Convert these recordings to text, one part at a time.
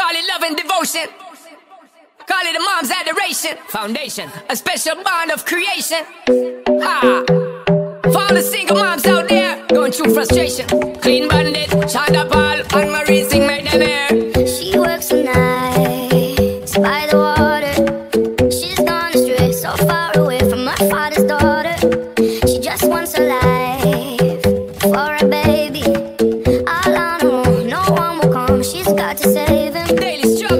Call it love and devotion. Call it a mom's adoration. Foundation, a special bond of creation. Ha! For all the single moms out there going through frustration. Clean bandit, Shonda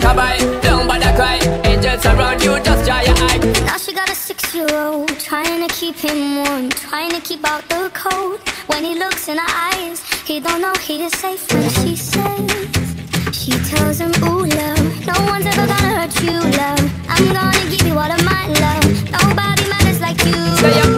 yo. Rockabye, don't bother cry. Angels around you, just dry your eye. Now she got a six-year-old trying to keep him warm, trying to keep out the cold. When he looks in her eyes, he don't know he is safe when she says. She tells him, Ooh, love, no one's ever gonna hurt you, love. I'm gonna give you all of my love. Nobody matters like you. Stay up there, She